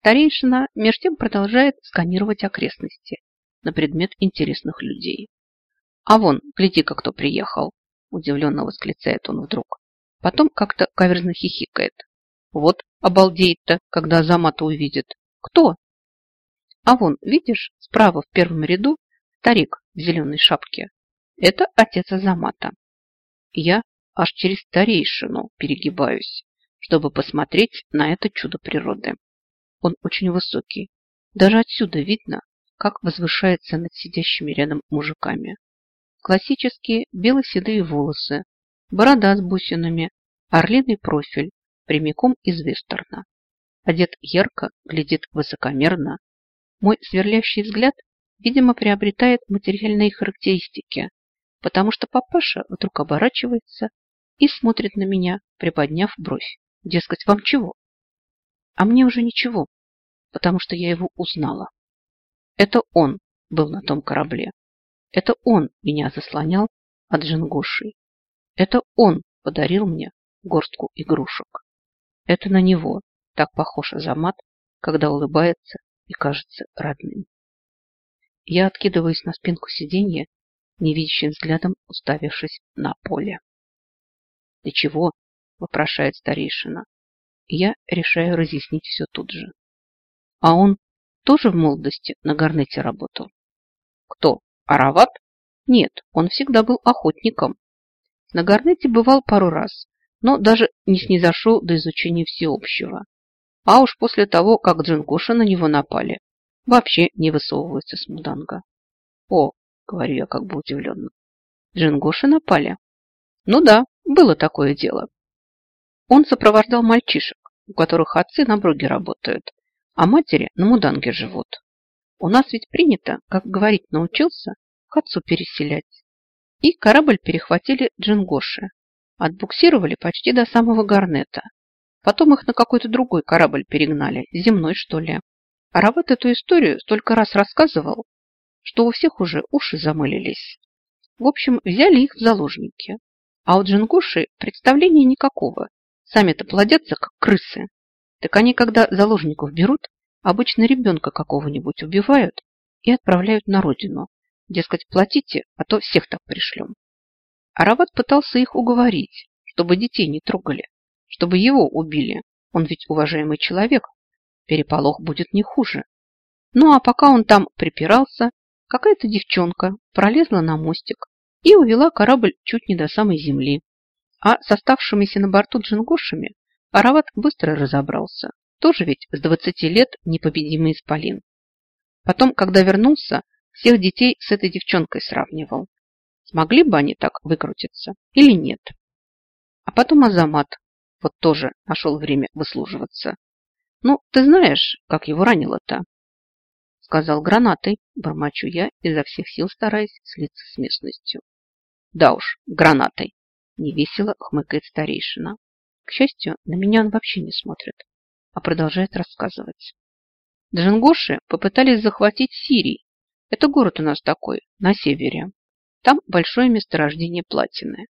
Старейшина меж тем продолжает сканировать окрестности на предмет интересных людей. «А вон, гляди-ка, кто приехал!» Удивленно восклицает он вдруг. Потом как-то каверзно хихикает. «Вот обалдеет-то, когда Азамата увидит. Кто?» «А вон, видишь, справа в первом ряду старик в зеленой шапке. Это отец Азамата. Я аж через старейшину перегибаюсь, чтобы посмотреть на это чудо природы. Он очень высокий. Даже отсюда видно, как возвышается над сидящими рядом мужиками. Классические бело-седые волосы, борода с бусинами, орлиный профиль, прямиком из вестерна. Одет ярко, глядит высокомерно. Мой сверлящий взгляд, видимо, приобретает материальные характеристики, потому что папаша вдруг оборачивается и смотрит на меня, приподняв бровь. Дескать, вам чего? А мне уже ничего, потому что я его узнала. Это он был на том корабле. Это он меня заслонял от Джингуши. Это он подарил мне горстку игрушек. Это на него так похож Азамат, когда улыбается и кажется родным. Я откидываюсь на спинку сиденья, невидящим взглядом уставившись на поле. «Ты чего?» – вопрошает старейшина. Я решаю разъяснить все тут же. А он тоже в молодости на гарнете работал? Кто? Арават? Нет, он всегда был охотником. На гарнете бывал пару раз, но даже не снизошел до изучения всеобщего. А уж после того, как Джингоша на него напали, вообще не высовывается с муданга. О, говорю я как бы удивленно. Джингоши напали? Ну да, было такое дело. Он сопровождал мальчишек, у которых отцы на броге работают, а матери на муданге живут. У нас ведь принято, как говорить научился, к отцу переселять. И корабль перехватили джингоши. Отбуксировали почти до самого Гарнета. Потом их на какой-то другой корабль перегнали, земной что ли. Арават эту историю столько раз рассказывал, что у всех уже уши замылились. В общем, взяли их в заложники. А у джингуши представления никакого. Сами-то плодятся, как крысы. Так они, когда заложников берут, обычно ребенка какого-нибудь убивают и отправляют на родину. Дескать, платите, а то всех так пришлем. Арават пытался их уговорить, чтобы детей не трогали, чтобы его убили. Он ведь уважаемый человек. Переполох будет не хуже. Ну а пока он там припирался, какая-то девчонка пролезла на мостик и увела корабль чуть не до самой земли. А с оставшимися на борту джингошами Арават быстро разобрался. Тоже ведь с 20 лет непобедимый исполин. Потом, когда вернулся, всех детей с этой девчонкой сравнивал. Смогли бы они так выкрутиться или нет? А потом Азамат вот тоже нашел время выслуживаться. Ну, ты знаешь, как его ранило-то? Сказал гранатой, бормочу я, изо всех сил стараясь слиться с местностью. Да уж, гранатой. Невесело хмыкает старейшина. К счастью, на меня он вообще не смотрит, а продолжает рассказывать. Джингоши попытались захватить Сирий. Это город у нас такой, на севере. Там большое месторождение платины.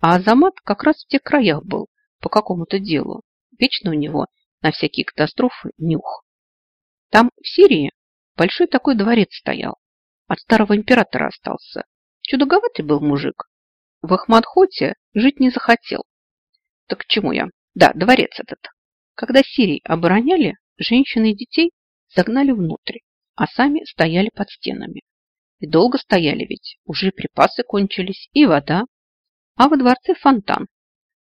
А Азамат как раз в тех краях был, по какому-то делу. Вечно у него на всякие катастрофы нюх. Там, в Сирии, большой такой дворец стоял. От старого императора остался. Чудаковатый был мужик, в Ахмадхоте жить не захотел. Так к чему я? Да, дворец этот. Когда Сирий обороняли, женщин и детей загнали внутрь, а сами стояли под стенами. И долго стояли ведь, уже припасы кончились, и вода. А во дворце фонтан.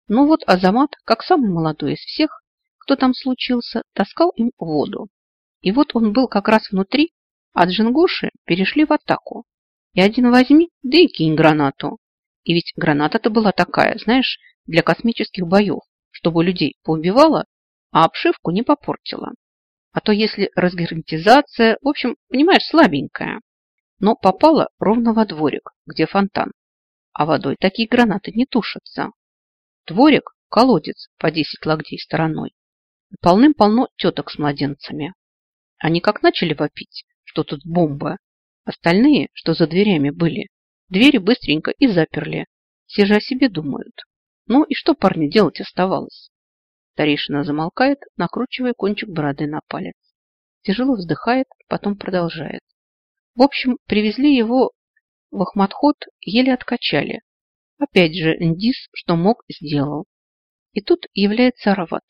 Ну вот Азамат, как самый молодой из всех, кто там случился, таскал им воду. И вот он был как раз внутри, а джингоши перешли в атаку. И один возьми, да и кинь гранату. И ведь граната-то была такая, знаешь, для космических боев, чтобы людей поубивала, а обшивку не попортила. А то если разгерметизация, в общем, понимаешь, слабенькая. Но попала ровно во дворик, где фонтан. А водой такие гранаты не тушатся. Дворик – колодец по 10 локтей стороной. Полным-полно теток с младенцами. Они как начали вопить, что тут бомба. Остальные, что за дверями были, Двери быстренько и заперли. Все же о себе думают. Ну и что парню делать оставалось? Старейшина замолкает, накручивая кончик бороды на палец. тяжело вздыхает, потом продолжает. В общем, привезли его в Ахматхот, еле откачали. Опять же, Ндис, что мог, сделал. И тут является Арават,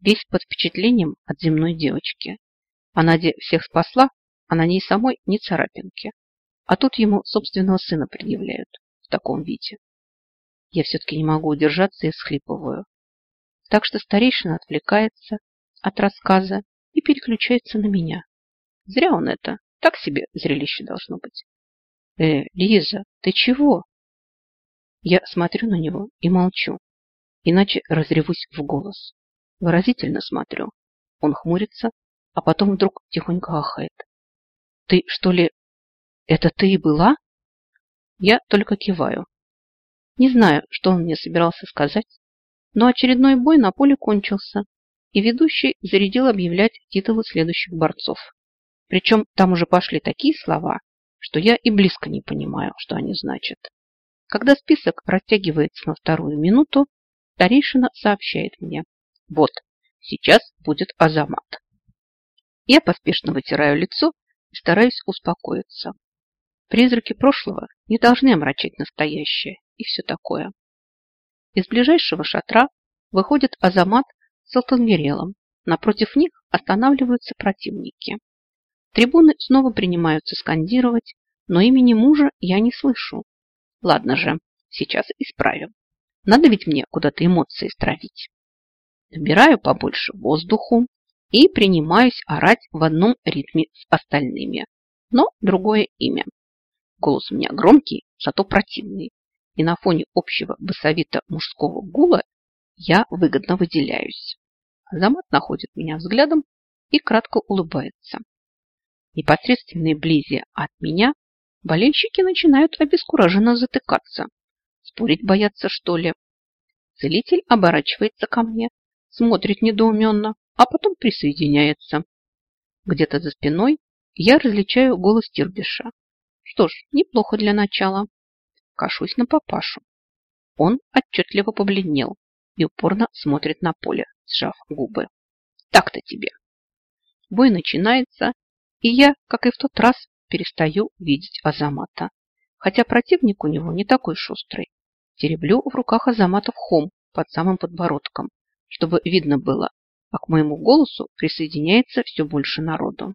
весь под впечатлением от земной девочки. Она где всех спасла, а на ней самой ни царапинки. А тут ему собственного сына предъявляют в таком виде. Я все-таки не могу удержаться и схлипываю. Так что старейшина отвлекается от рассказа и переключается на меня. Зря он это. Так себе зрелище должно быть. Э, Лиза, ты чего? Я смотрю на него и молчу, иначе разревусь в голос. Выразительно смотрю. Он хмурится, а потом вдруг тихонько ахает. Ты что ли... Это ты и была? Я только киваю. Не знаю, что он мне собирался сказать, но очередной бой на поле кончился, и ведущий зарядил объявлять титулы следующих борцов. Причем там уже пошли такие слова, что я и близко не понимаю, что они значат. Когда список растягивается на вторую минуту, старейшина сообщает мне. Вот, сейчас будет Азамат. Я поспешно вытираю лицо и стараюсь успокоиться. Призраки прошлого не должны омрачать настоящее и все такое. Из ближайшего шатра выходит Азамат с Алтангерелом. Напротив них останавливаются противники. Трибуны снова принимаются скандировать, но имени мужа я не слышу. Ладно же, сейчас исправим. Надо ведь мне куда-то эмоции стравить. Набираю побольше воздуху и принимаюсь орать в одном ритме с остальными, но другое имя. Голос у меня громкий, зато противный, и на фоне общего басовито-мужского гула я выгодно выделяюсь. Азамат находит меня взглядом и кратко улыбается. Непосредственной близи от меня Болельщики начинают обескураженно затыкаться. Спорить боятся, что ли? Целитель оборачивается ко мне, смотрит недоуменно, а потом присоединяется. Где-то за спиной я различаю голос Тирбиша. Что ж, неплохо для начала. Кашусь на папашу. Он отчетливо побледнел и упорно смотрит на поле, сжав губы. Так-то тебе. Бой начинается, и я, как и в тот раз, перестаю видеть Азамата. Хотя противник у него не такой шустрый. Тереблю в руках Азамата в хом под самым подбородком, чтобы видно было, а к моему голосу присоединяется все больше народу.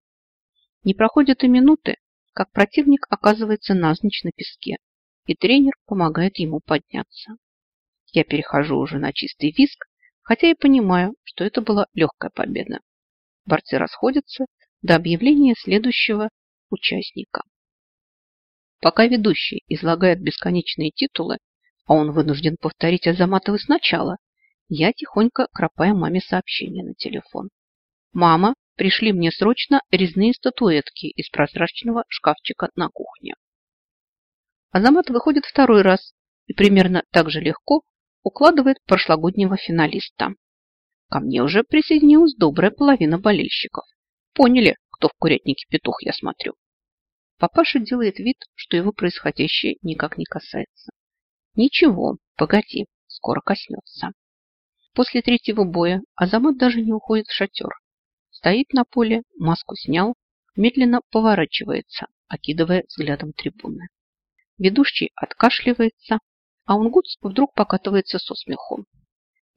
Не проходит и минуты, как противник оказывается навзничь на песке, и тренер помогает ему подняться. Я перехожу уже на чистый виск, хотя и понимаю, что это была легкая победа. Борцы расходятся до объявления следующего участника. Пока ведущий излагает бесконечные титулы, а он вынужден повторить Азаматовы сначала, я тихонько кропаю маме сообщение на телефон. «Мама, пришли мне срочно резные статуэтки из прозрачного шкафчика на кухне». Азамат выходит второй раз и примерно так же легко укладывает прошлогоднего финалиста. Ко мне уже присоединилась добрая половина болельщиков. Поняли, кто в курятнике петух, я смотрю. Папаша делает вид, что его происходящее никак не касается. Ничего, погоди, скоро коснется. После третьего боя Азамат даже не уходит в шатер. Стоит на поле, маску снял, медленно поворачивается, окидывая взглядом трибуны. Ведущий откашливается, а Унгутс вдруг покатывается со смехом.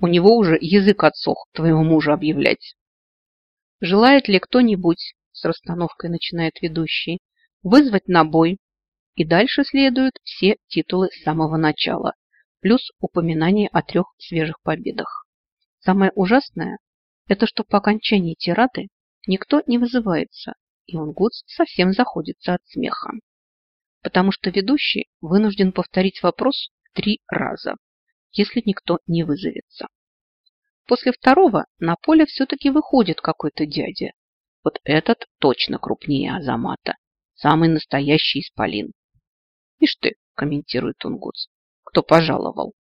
У него уже язык отсох твоего мужа объявлять. Желает ли кто-нибудь, с расстановкой начинает ведущий, вызвать на бой. И дальше следуют все титулы с самого начала, плюс упоминание о трех свежих победах. Самое ужасное – это что по окончании тирады никто не вызывается, и Унгутс совсем заходится от смеха. Потому что ведущий вынужден повторить вопрос три раза, если никто не вызовется. После второго на поле все-таки выходит какой-то дядя. Вот этот точно крупнее Азамата Самый настоящий исполин. Ишь ты, комментирует Тунгус, кто пожаловал.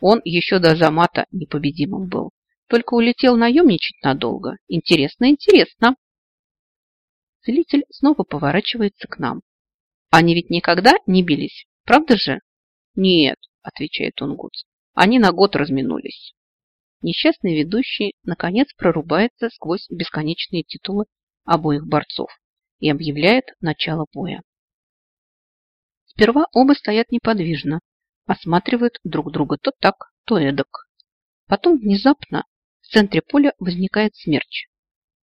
Он еще до Замата непобедимым был. Только улетел наемничать надолго. Интересно, интересно. Целитель снова поворачивается к нам. Они ведь никогда не бились, правда же? Нет, отвечает Тунгус. Они на год разминулись. Несчастный ведущий наконец прорубается сквозь бесконечные титулы обоих борцов и объявляет начало боя. Сперва оба стоят неподвижно, осматривают друг друга то так, то эдак. Потом внезапно в центре поля возникает смерч.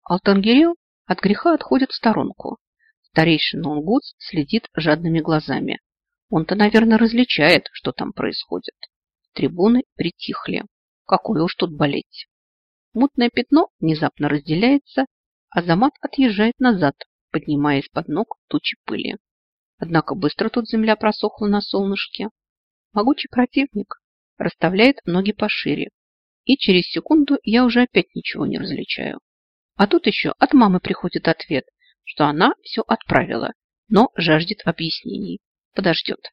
Алтангирел от греха отходит в сторонку. Старейшина Унгутс следит жадными глазами. Он-то, наверное, различает, что там происходит. Трибуны притихли. Какое уж тут болеть. Мутное пятно внезапно разделяется, а Замат отъезжает назад, поднимая из-под ног тучи пыли. Однако быстро тут земля просохла на солнышке. Могучий противник расставляет ноги пошире, и через секунду я уже опять ничего не различаю. А тут еще от мамы приходит ответ, что она все отправила, но жаждет объяснений. Подождет.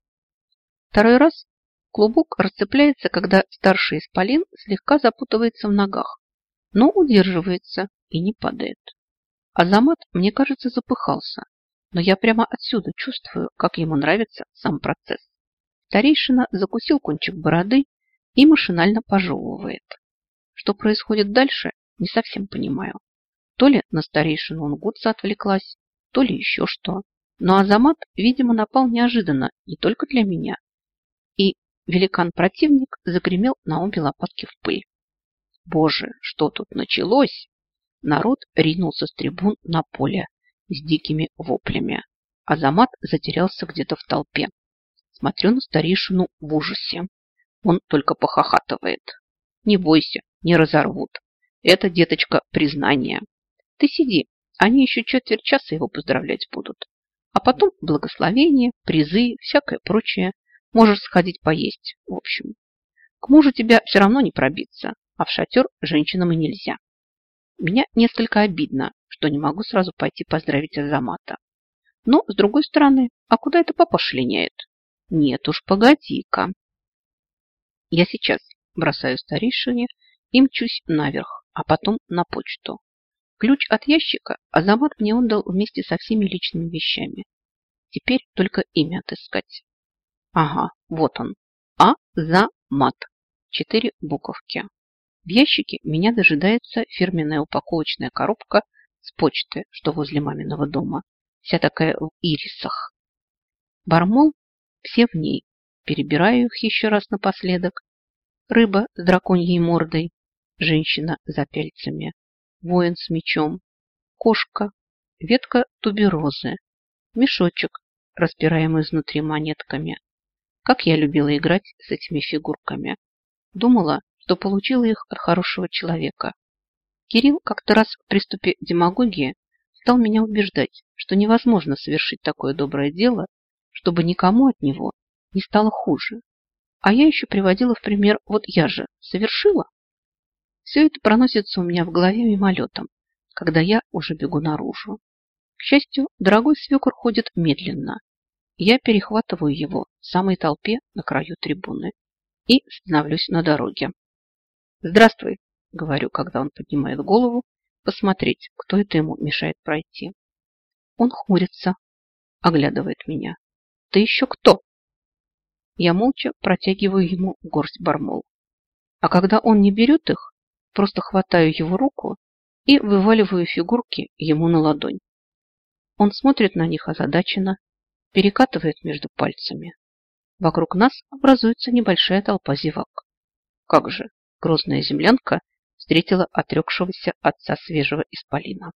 Второй раз клубок расцепляется, когда старший исполин слегка запутывается в ногах, но удерживается и не падает. Азамат, мне кажется, запыхался, но я прямо отсюда чувствую, как ему нравится сам процесс. Старейшина закусил кончик бороды и машинально пожевывает. Что происходит дальше, не совсем понимаю. То ли на старейшину Унгутса отвлеклась, то ли еще что. Но Азамат, видимо, напал неожиданно не только для меня. И великан-противник загремел на обе лопатки в пыль. Боже, что тут началось? Народ ринулся с трибун на поле с дикими воплями. Азамат затерялся где-то в толпе. Смотрю на старейшину в ужасе. Он только похохатывает. Не бойся, не разорвут. Это, деточка, признание. Ты сиди, они еще четверть часа его поздравлять будут. А потом благословение, призы, всякое прочее. Можешь сходить поесть, в общем. К мужу тебя все равно не пробиться, а в шатер женщинам и нельзя. Меня несколько обидно, что не могу сразу пойти поздравить Азамата. Но, с другой стороны, а куда это папа шляняет? Нет уж, погоди-ка. Я сейчас бросаю старейшине и мчусь наверх, а потом на почту. Ключ от ящика Азамат мне отдал вместе со всеми личными вещами. Теперь только имя отыскать. Ага, вот он. А-за-мат. Четыре буковки. В ящике меня дожидается фирменная упаковочная коробка с почты, что возле маминого дома. Вся такая в ирисах. Бармол все в ней. Перебираю их еще раз напоследок. Рыба с драконьей мордой, женщина за пяльцами, воин с мечом, кошка, ветка туберозы, мешочек, распираемый изнутри монетками. Как я любила играть с этими фигурками. Думала, что получила их от хорошего человека. Кирилл как-то раз в приступе демагогии стал меня убеждать, что невозможно совершить такое доброе дело, чтобы никому от него не стало хуже. А я еще приводила в пример, вот я же совершила. Все это проносится у меня в голове мимолетом, когда я уже бегу наружу. К счастью, дорогой свекор ходит медленно. Я перехватываю его в самой толпе на краю трибуны и становлюсь на дороге. «Здравствуй», — говорю, когда он поднимает голову, посмотреть, кто это ему мешает пройти. Он хмурится, оглядывает меня. «Ты еще кто?» Я молча протягиваю ему горсть бармол. А когда он не берет их, просто хватаю его руку и вываливаю фигурки ему на ладонь. Он смотрит на них озадаченно, перекатывает между пальцами. Вокруг нас образуется небольшая толпа зевак. Как же, грозная землянка встретила отрекшегося отца свежего исполина.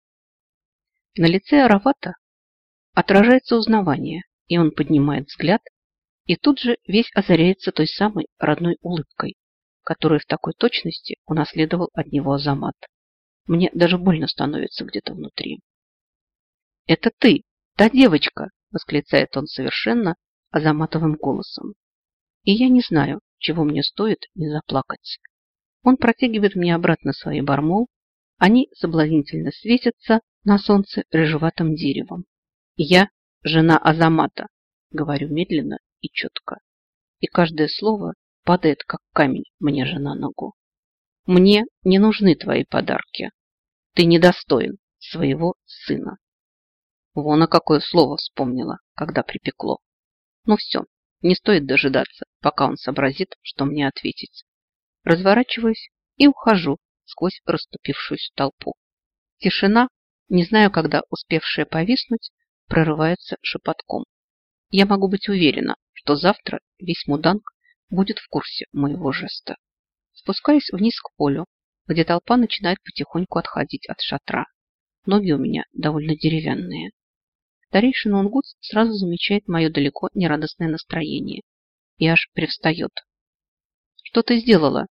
На лице Аравата отражается узнавание, и он поднимает взгляд и тут же весь озаряется той самой родной улыбкой, которую в такой точности унаследовал от него Азамат. Мне даже больно становится где-то внутри. «Это ты, та девочка!» – восклицает он совершенно Азаматовым голосом. И я не знаю, чего мне стоит не заплакать. Он протягивает мне обратно свои бармол, они соблазнительно светятся на солнце рыжеватым деревом. Я жена Азамата, говорю медленно и четко. И каждое слово падает, как камень мне же на ногу. Мне не нужны твои подарки. Ты недостоин своего сына. Вон а какое слово вспомнила, когда припекло. Ну все, не стоит дожидаться, пока он сообразит, что мне ответить. Разворачиваюсь и ухожу сквозь расступившуюся толпу. Тишина Не знаю, когда успевшая повиснуть, прорывается шепотком. Я могу быть уверена, что завтра весь муданг будет в курсе моего жеста. Спускаюсь вниз к полю, где толпа начинает потихоньку отходить от шатра. Ноги у меня довольно деревянные. Старейшина Унгутс сразу замечает мое далеко нерадостное настроение и аж привстает. «Что ты сделала?»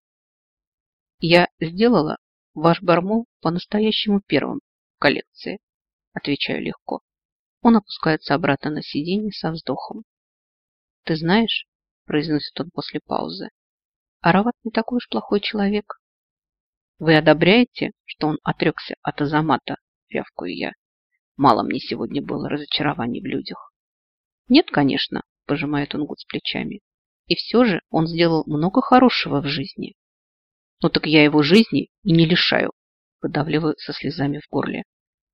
«Я сделала ваш бармол по-настоящему первым в коллекции», отвечаю легко. Он опускается обратно на сиденье со вздохом. «Ты знаешь, — произносит он после паузы, — Арават не такой уж плохой человек. Вы одобряете, что он отрекся от Азамата, рявкаю я. Мало мне сегодня было разочарований в людях. Нет, конечно, пожимает он гуд с плечами. И все же он сделал много хорошего в жизни. Ну так я его жизни и не лишаю, выдавливаю со слезами в горле.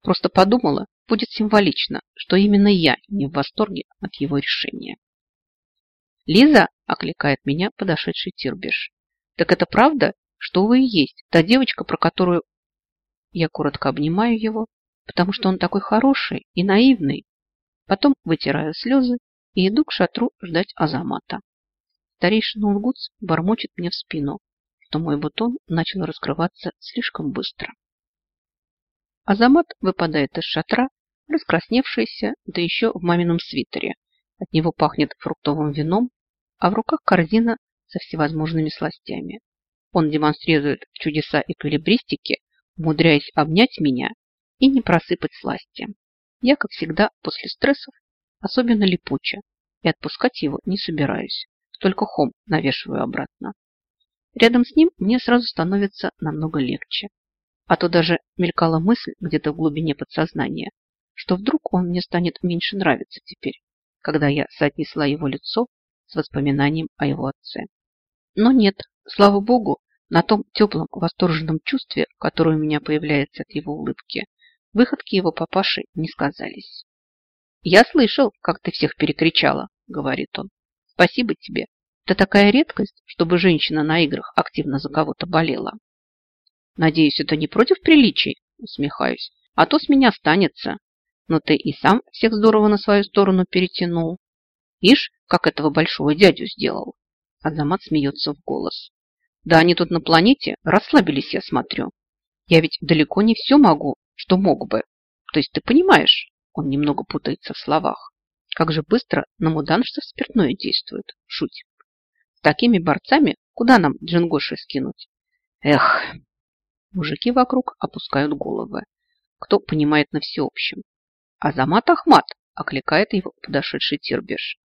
Просто подумала, будет символично, что именно я не в восторге от его решения. «Лиза!» – окликает меня подошедший Тирбиш. «Так это правда, что вы и есть та девочка, про которую...» Я коротко обнимаю его, потому что он такой хороший и наивный. Потом вытираю слезы и иду к шатру ждать Азамата. Старейшина Унгутс бормочет мне в спину, что мой бутон начал раскрываться слишком быстро. Азамат выпадает из шатра, раскрасневшийся, да еще в мамином свитере. От него пахнет фруктовым вином, а в руках корзина со всевозможными сластями. Он демонстрирует чудеса эквилибристики, умудряясь обнять меня и не просыпать сласти. Я, как всегда, после стрессов особенно липуча, и отпускать его не собираюсь. Только хом навешиваю обратно. Рядом с ним мне сразу становится намного легче. А то даже мелькала мысль где-то в глубине подсознания, что вдруг он мне станет меньше нравиться теперь, когда я соотнесла его лицо с воспоминанием о его отце. Но нет, слава богу, на том теплом восторженном чувстве, которое у меня появляется от его улыбки, выходки его папаши не сказались. «Я слышал, как ты всех перекричала», — говорит он. «Спасибо тебе. Это такая редкость, чтобы женщина на играх активно за кого-то болела». «Надеюсь, это не против приличий?» — усмехаюсь. «А то с меня останется. Но ты и сам всех здорово на свою сторону перетянул. Ишь, как этого большого дядю сделал». Азамат смеется в голос. «Да они тут на планете расслабились, я смотрю. Я ведь далеко не все могу, что мог бы. То есть ты понимаешь?» Он немного путается в словах. Как же быстро на муданство спиртное действует. Шуть. С такими борцами куда нам джингоши скинуть? Эх, Мужики вокруг опускают головы. Кто понимает на всеобщем? Азамат Ахмат окликает его подошедший Тирбеш.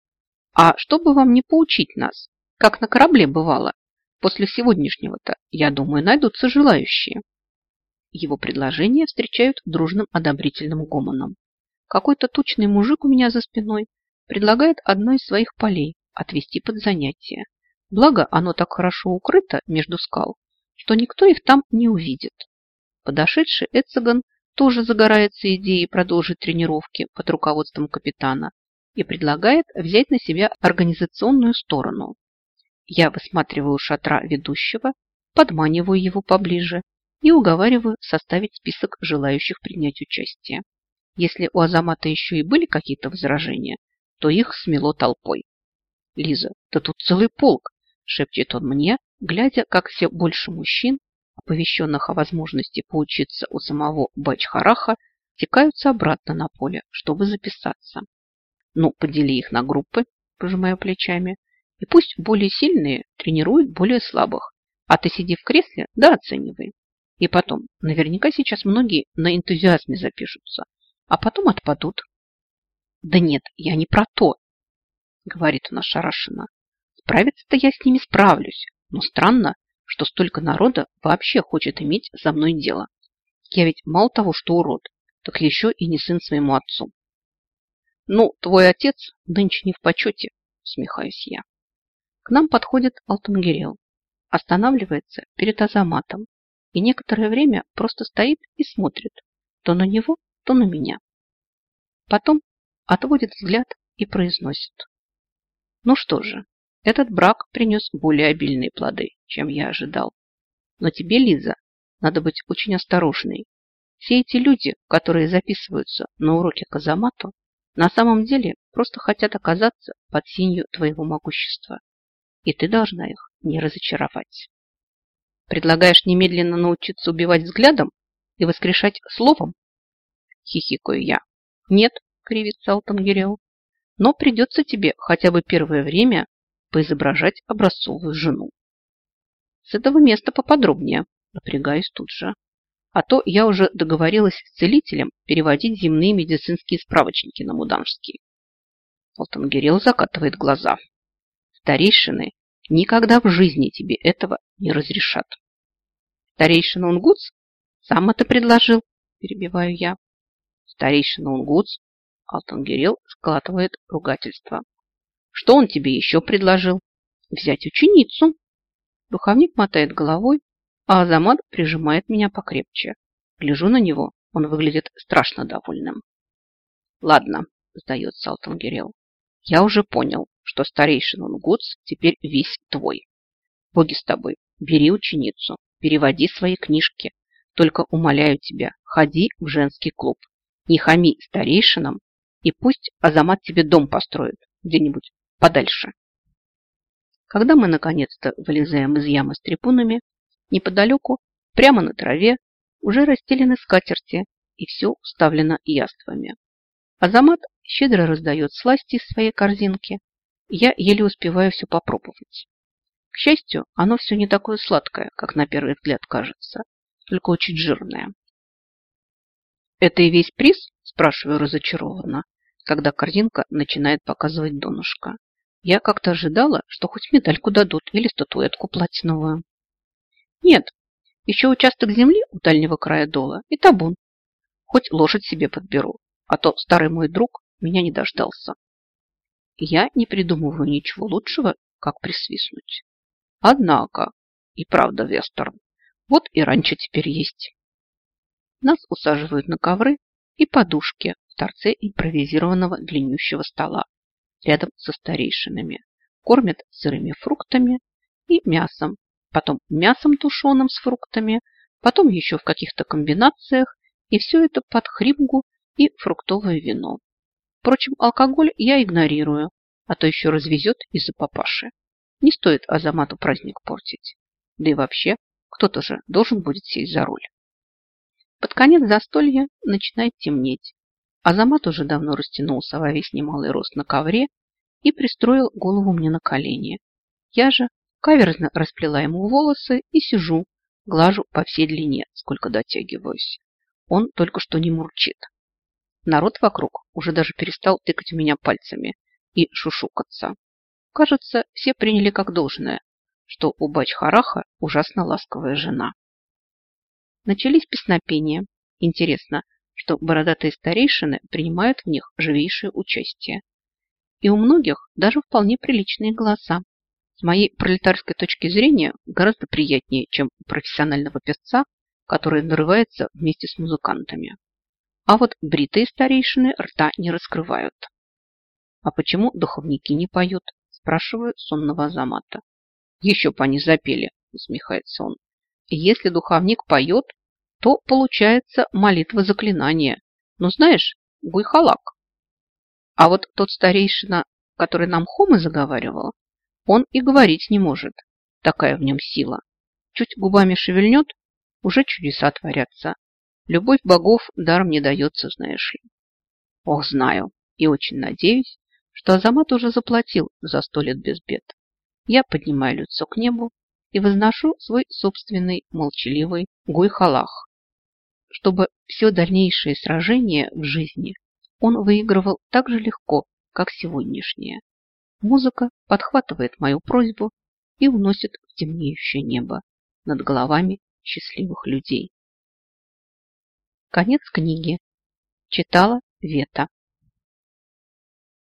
А чтобы вам не поучить нас, как на корабле бывало, после сегодняшнего-то, я думаю, найдутся желающие. Его предложение встречают дружным одобрительным гомоном. Какой-то тучный мужик у меня за спиной предлагает одно из своих полей отвести под занятие. Благо, оно так хорошо укрыто между скал, что никто их там не увидит. Подошедший Эцеган тоже загорается идеей продолжить тренировки под руководством капитана и предлагает взять на себя организационную сторону. Я высматриваю шатра ведущего, подманиваю его поближе и уговариваю составить список желающих принять участие. Если у Азамата еще и были какие-то возражения, то их смело толпой. «Лиза, да тут целый полк!» – шепчет он мне, глядя, как все больше мужчин, оповещенных о возможности поучиться у самого Бачхараха, текаются обратно на поле, чтобы записаться. Ну, подели их на группы, пожимая плечами, и пусть более сильные тренируют более слабых, а ты сиди в кресле, да оценивай. И потом, наверняка сейчас многие на энтузиазме запишутся, а потом отпадут. Да нет, я не про то, говорит он ошарашенно. Справиться-то я с ними справлюсь, но странно, что столько народа вообще хочет иметь за мной дело. Я ведь мало того, что урод, так еще и не сын своему отцу. Ну, твой отец нынче не в почете, усмехаюсь я. К нам подходит Алтангирел, останавливается перед Азаматом и некоторое время просто стоит и смотрит то на него, то на меня. Потом отводит взгляд и произносит. Ну что же, этот брак принес более обильные плоды, чем я ожидал. Но тебе, Лиза, надо быть очень осторожной. Все эти люди, которые записываются на уроки Казамату, на самом деле просто хотят оказаться под сенью твоего могущества. И ты должна их не разочаровать. Предлагаешь немедленно научиться убивать взглядом и воскрешать словом? Хихикаю я. Нет, кривится Алтангирел. Но придется тебе хотя бы первое время поизображать образцовую жену. С этого места поподробнее, напрягаюсь тут же. А то я уже договорилась с целителем переводить земные медицинские справочники на муданжский. Алтангирел закатывает глаза. Старейшины никогда в жизни тебе этого не разрешат. Старейшина Унгутс сам это предложил, перебиваю я. Старейшина Унгутс, Алтангирел складывает ругательство. Что он тебе еще предложил? Взять ученицу. Духовник мотает головой, а Азамат прижимает меня покрепче. Гляжу на него, он выглядит страшно довольным. Ладно, сдается Алтангирел. Я уже понял, что старейшин Унгутс теперь весь твой. Боги с тобой, бери ученицу, переводи свои книжки. Только умоляю тебя, ходи в женский клуб. Не хами старейшинам, и пусть Азамат тебе дом построит где-нибудь подальше. Когда мы наконец-то вылезаем из ямы с трибунами, неподалеку, прямо на траве, уже расстелены скатерти и все уставлено яствами. Азамат щедро раздает сласти из своей корзинки. Я еле успеваю все попробовать. К счастью, оно все не такое сладкое, как на первый взгляд кажется, только очень жирное. «Это и весь приз?» – спрашиваю разочарованно, когда корзинка начинает показывать донышко. Я как-то ожидала, что хоть медальку дадут или статуэтку платиновую. Нет, еще участок земли у дальнего края дола и табун. Хоть лошадь себе подберу, а то старый мой друг меня не дождался. Я не придумываю ничего лучшего, как присвистнуть. Однако, и правда, Вестерн, вот и раньше теперь есть. Нас усаживают на ковры и подушки в торце импровизированного длиннющего стола рядом со старейшинами. Кормят сырыми фруктами и мясом, потом мясом тушеным с фруктами, потом еще в каких-то комбинациях, и все это под хримгу и фруктовое вино. Впрочем, алкоголь я игнорирую, а то еще развезет из-за папаши. Не стоит Азамату праздник портить. Да и вообще, кто-то же должен будет сесть за руль. Под конец застолья начинает темнеть, Азамат уже давно растянулся во весь немалый рост на ковре и пристроил голову мне на колени. Я же каверзно расплела ему волосы и сижу, глажу по всей длине, сколько дотягиваюсь. Он только что не мурчит. Народ вокруг уже даже перестал тыкать в меня пальцами и шушукаться. Кажется, все приняли как должное, что у Бачхараха ужасно ласковая жена. Начались песнопения. Интересно, что бородатые старейшины принимают в них живейшее участие. И у многих даже вполне приличные голоса. С моей пролетарской точки зрения гораздо приятнее, чем у профессионального певца, который нарывается вместе с музыкантами. А вот бритые старейшины рта не раскрывают. «А почему духовники не поют?» – спрашиваю сонного Азамата. «Еще бы они запели», – усмехается он. «Если духовник поет, то получается молитва заклинания. Ну, знаешь, гуйхалак. А вот тот старейшина, который нам Хомы заговаривал, он и говорить не может. Такая в нем сила. Чуть губами шевельнет, уже чудеса творятся. Любовь богов даром не дается, знаешь ли. Ох, знаю и очень надеюсь, что Азамат уже заплатил за сто лет без бед. Я поднимаю лицо к небу и возношу свой собственный молчаливый гуйхалах чтобы все дальнейшие сражения в жизни он выигрывал так же легко, как сегодняшнее. Музыка подхватывает мою просьбу и уносит в темнеющее небо над головами счастливых людей. Конец книги. Читала Вета.